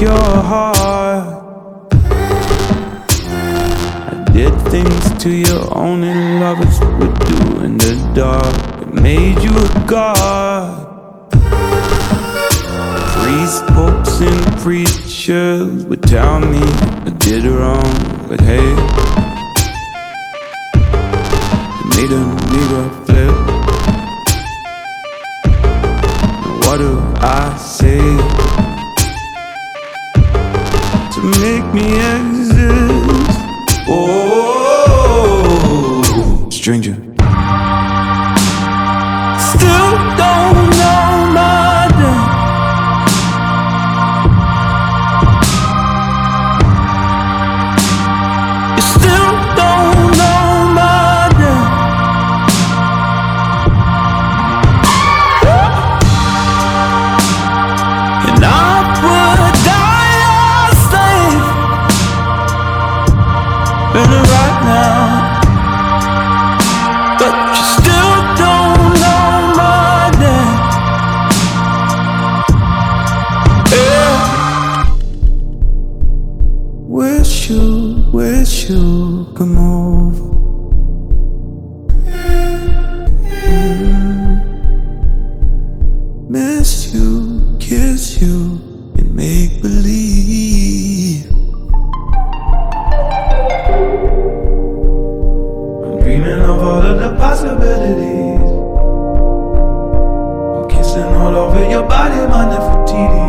your heart. I did things to you only lovers would do in the dark. It made you a god. Priests, popes, and preachers would tell me I did wrong, but hey, it made a nigga flip. What do I say to Right now. But you still don't know my name. Yeah. Wish you, wish you Miss you, kiss you, and make believe dreaming of all of the possibilities. I'm kissing all over your body, my Nefertiti.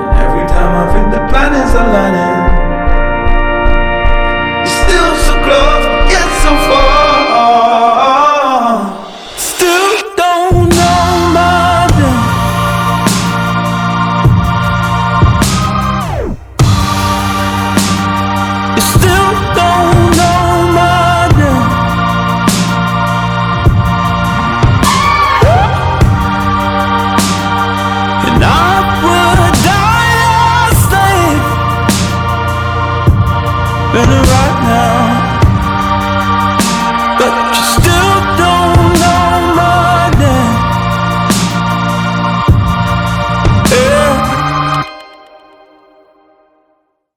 And every time I think the planets aligning. Been around.